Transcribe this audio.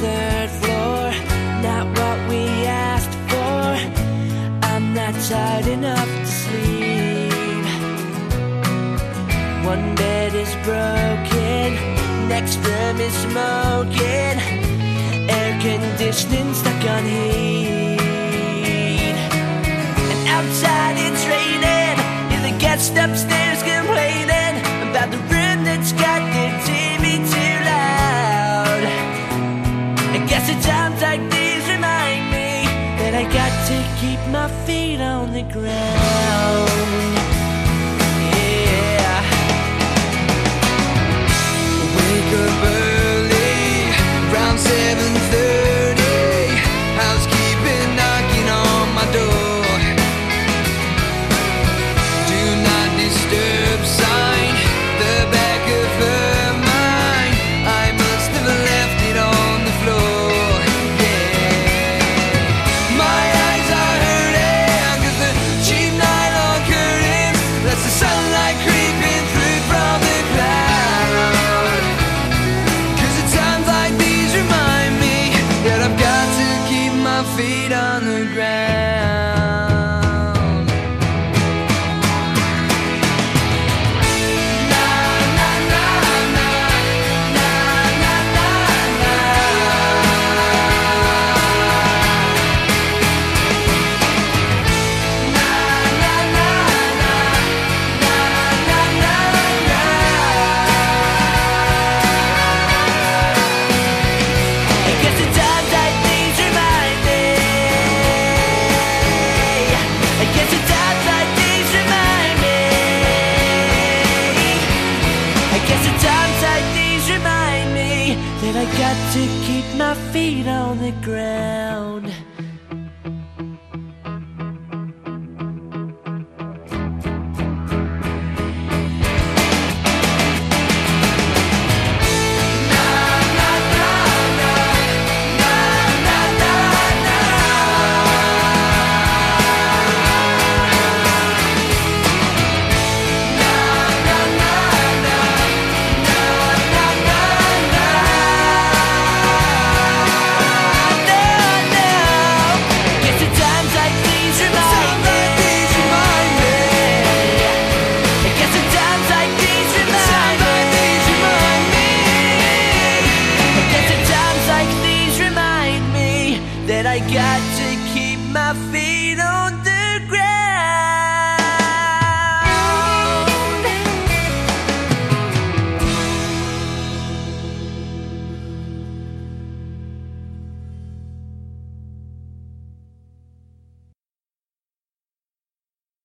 third floor. Not what we asked for. I'm not tired enough to sleep. One bed is broken, next room is smoking. Air conditioning stuck on heat. And outside it's raining, and the guest upstairs complaining. my feet on the ground. on the ground. I got to keep my feet on the ground. got to keep my feet on.